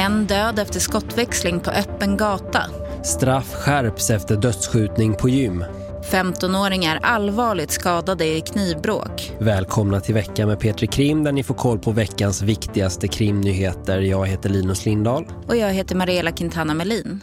En död efter skottväxling på öppen gata. Straff skärps efter dödsskjutning på gym. 15-åringar allvarligt skadade i knivbråk. Välkomna till veckan med Petri Krim där ni får koll på veckans viktigaste krimnyheter. Jag heter Linus Lindahl. Och jag heter Mariella Quintana Melin.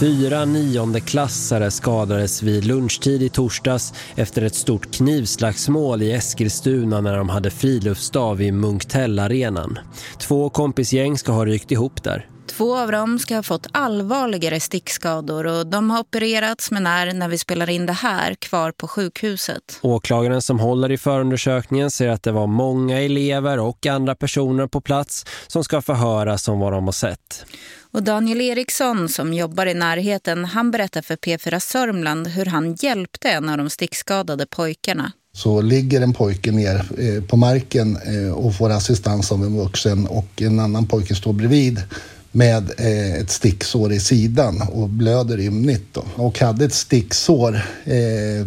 Fyra niondeklassare skadades vid lunchtid i torsdags efter ett stort knivslagsmål i Eskilstuna när de hade friluftsdag vid Munktellarenan. Två kompisgäng ska ha rykt ihop där. Två av dem ska ha fått allvarligare stickskador och de har opererats men är när vi spelar in det här kvar på sjukhuset. Åklagaren som håller i förundersökningen säger att det var många elever och andra personer på plats som ska förhöras om vad de har sett. Och Daniel Eriksson som jobbar i närheten, han berättar för P4 Sörmland hur han hjälpte en av de stickskadade pojkarna. Så ligger en pojke ner eh, på marken eh, och får assistans av en vuxen och en annan pojke står bredvid med eh, ett sticksår i sidan och blöder ymnigt. Då. Och hade ett sticksår eh,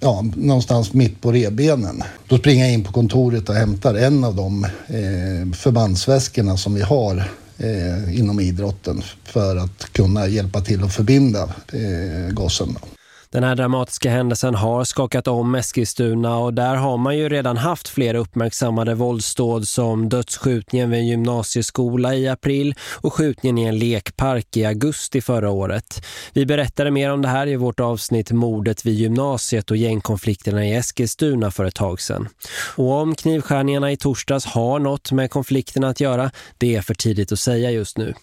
ja, någonstans mitt på rebenen. Då springer jag in på kontoret och hämtar en av de eh, förbandsväskorna som vi har eh, inom idrotten för att kunna hjälpa till att förbinda eh, gossen. Då. Den här dramatiska händelsen har skakat om Eskilstuna och där har man ju redan haft flera uppmärksammade våldsdåd som dödsskjutningen vid en gymnasieskola i april och skjutningen i en lekpark i augusti förra året. Vi berättade mer om det här i vårt avsnitt Mordet vid gymnasiet och gängkonflikterna i Eskilstuna för ett tag sedan. Och om knivskärningarna i torsdags har något med konflikterna att göra, det är för tidigt att säga just nu.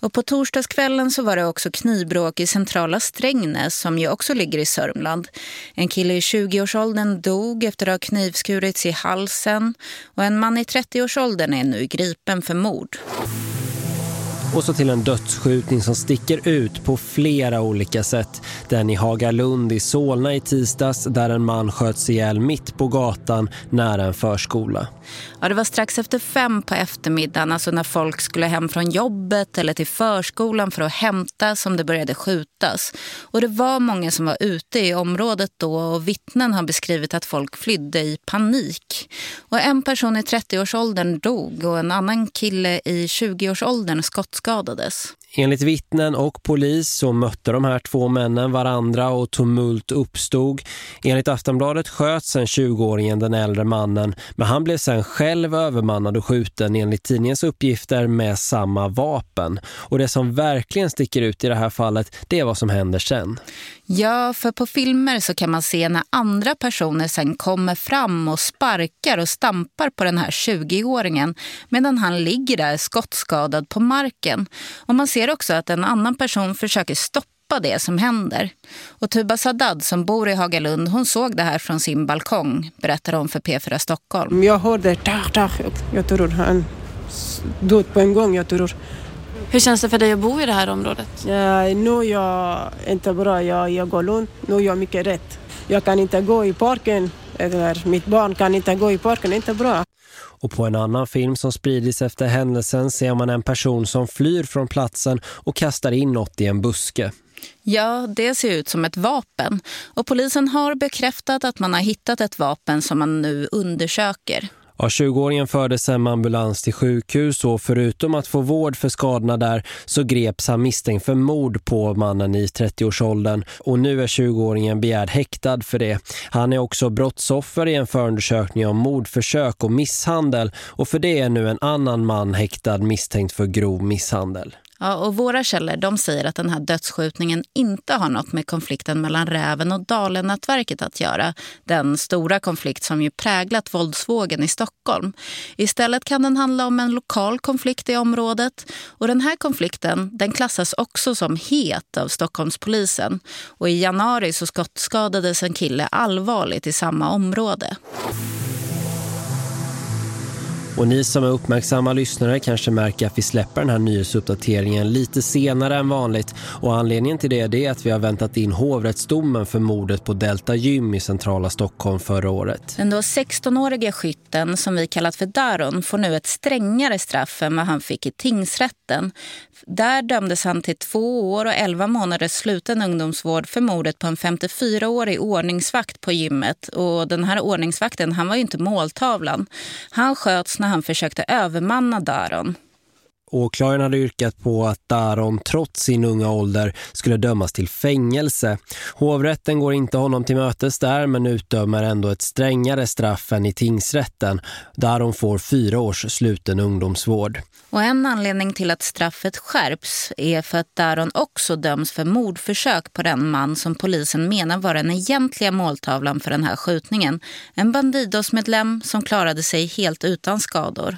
Och på torsdagskvällen så var det också knivbråk i centrala Strängnäs som ju också ligger i Sörmland. En kille i 20-årsåldern dog efter att ha knivskurits i halsen och en man i 30-årsåldern är nu gripen för mord. Och så till en dödsskjutning som sticker ut på flera olika sätt. Den i Hagalund i Solna i tisdags där en man sköts ihjäl mitt på gatan nära en förskola. Ja, det var strax efter fem på eftermiddagen, alltså när folk skulle hem från jobbet eller till förskolan för att hämta som det började skjutas. Och det var många som var ute i området då och vittnen har beskrivit att folk flydde i panik. Och en person i 30-årsåldern dog och en annan kille i 20-årsåldern skottskadades. Enligt vittnen och polis så mötte de här två männen varandra och tumult uppstod. Enligt Aftonbladet sköts sen 20-åringen den äldre mannen men han blev sen själv övermannad och skjuten enligt tidningens uppgifter med samma vapen. Och det som verkligen sticker ut i det här fallet det är vad som händer sen. Ja, för på filmer så kan man se när andra personer sen kommer fram och sparkar och stampar på den här 20-åringen medan han ligger där skottskadad på marken. Och man ser också att en annan person försöker stoppa det som händer. Och Tuba Saddad som bor i Hagalund, hon såg det här från sin balkong, berättar hon för P4 Stockholm. Jag hörde tar, tar. Jag tror han dog på en gång, jag tror. Hur känns det för dig att bo i det här området? Ja, nu är jag inte bra. Jag, jag går lugnt. Nu är jag mycket rätt. Jag kan inte gå i parken. Eller mitt barn kan inte gå i parken. Det är inte bra. Och på en annan film som spridits efter händelsen ser man en person som flyr från platsen och kastar in något i en buske. Ja, det ser ut som ett vapen. Och polisen har bekräftat att man har hittat ett vapen som man nu undersöker. Ja, 20-åringen fördes sen med ambulans till sjukhus och förutom att få vård för skadorna där så greps han misstänkt för mord på mannen i 30-årsåldern och nu är 20-åringen begärd häktad för det. Han är också brottsoffer i en förundersökning om mordförsök och misshandel och för det är nu en annan man häktad misstänkt för grov misshandel. Ja, och våra källor de säger att den här dödsskjutningen inte har något med konflikten mellan Räven och Dalen-nätverket att göra. Den stora konflikt som ju präglat våldsvågen i Stockholm. Istället kan den handla om en lokal konflikt i området. Och den här konflikten den klassas också som het av Stockholmspolisen. Och i januari så skottskadades en kille allvarligt i samma område. Och ni som är uppmärksamma lyssnare kanske märker att vi släpper den här nyhetsuppdateringen lite senare än vanligt. Och anledningen till det är att vi har väntat in hovrättsdomen för mordet på Delta Gym i centrala Stockholm förra året. Den då 16-åriga skytten som vi kallat för Daron får nu ett strängare straff än vad han fick i tingsrätten. Där dömdes han till två år och elva månaders sluten ungdomsvård för mordet på en 54-årig ordningsvakt på gymmet. Och den här ordningsvakten han var ju inte måltavlan. Han sköts när han försökte övermanna Daron. Åklagaren hade yrkat på att Daron trots sin unga ålder skulle dömas till fängelse. Hovrätten går inte honom till mötes där men utdömer ändå ett strängare straff än i tingsrätten. Daron får fyra års sluten ungdomsvård. Och en anledning till att straffet skärps är för att Daron också döms för mordförsök på den man som polisen menar var den egentliga måltavlan för den här skjutningen. En bandidosmedlem som klarade sig helt utan skador.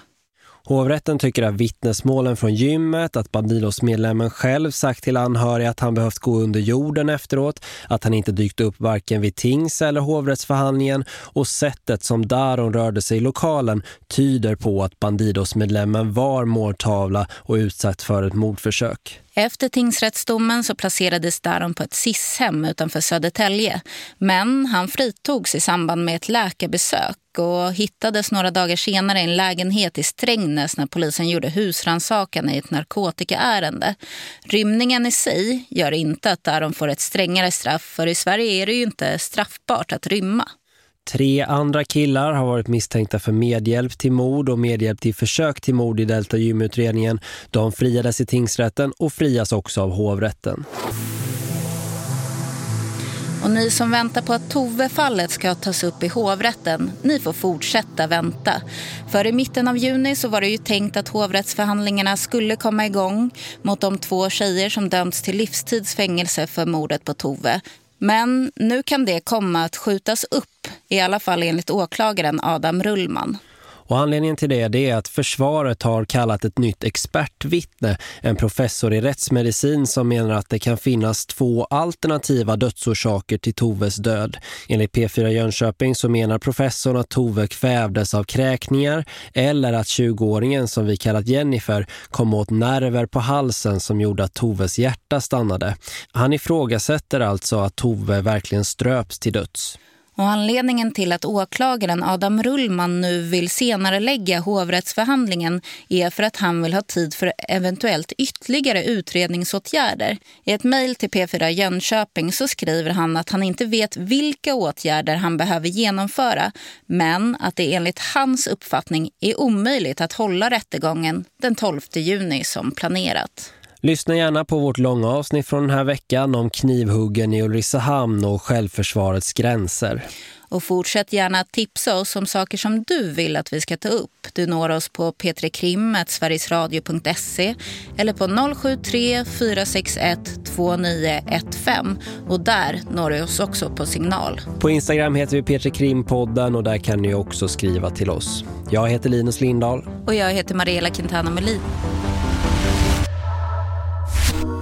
Hovrätten tycker att vittnesmålen från gymmet, att Bandidos-medlemmen själv sagt till anhöriga att han behövt gå under jorden efteråt, att han inte dykt upp varken vid tings- eller hovrättsförhandlingen och sättet som Daron rörde sig i lokalen tyder på att Bandidos-medlemmen var måltavla och utsatt för ett mordförsök. Efter tingsrättsdomen så placerades Daron på ett SIS-hem utanför Södertälje. Men han fritogs i samband med ett läkarbesök och hittades några dagar senare i en lägenhet i Strängnäs när polisen gjorde husransakan i ett narkotikaärende. Rymningen i sig gör inte att Aron får ett strängare straff för i Sverige är det ju inte straffbart att rymma. Tre andra killar har varit misstänkta för medhjälp till mord och medhjälp till försök till mord i Delta Gym-utredningen. De friades i tingsrätten och frias också av hovrätten. Och ni som väntar på att Tove-fallet ska tas upp i hovrätten, ni får fortsätta vänta. För i mitten av juni så var det ju tänkt att hovrättsförhandlingarna skulle komma igång mot de två tjejer som dömts till livstidsfängelse för mordet på Tove. Men nu kan det komma att skjutas upp, i alla fall enligt åklagaren Adam Rullman. Och anledningen till det, det är att försvaret har kallat ett nytt expertvittne, en professor i rättsmedicin som menar att det kan finnas två alternativa dödsorsaker till Toves död. Enligt P4 Jönköping så menar professorn att Tove kvävdes av kräkningar eller att 20-åringen som vi kallat Jennifer kom åt nerver på halsen som gjorde att Toves hjärta stannade. Han ifrågasätter alltså att Tove verkligen ströps till döds. Och anledningen till att åklagaren Adam Rullman nu vill senare lägga hovrättsförhandlingen är för att han vill ha tid för eventuellt ytterligare utredningsåtgärder. I ett mejl till P4 Jönköping så skriver han att han inte vet vilka åtgärder han behöver genomföra men att det enligt hans uppfattning är omöjligt att hålla rättegången den 12 juni som planerat. Lyssna gärna på vårt långa avsnitt från den här veckan om knivhuggen i Ulricehamn och självförsvarets gränser. Och fortsätt gärna tipsa oss om saker som du vill att vi ska ta upp. Du når oss på p3krim.sverigesradio.se eller på 073 461 2915 och där når du oss också på signal. På Instagram heter vi P3 Krimpodden och där kan ni också skriva till oss. Jag heter Linus Lindahl. Och jag heter Mariella Quintana Melin.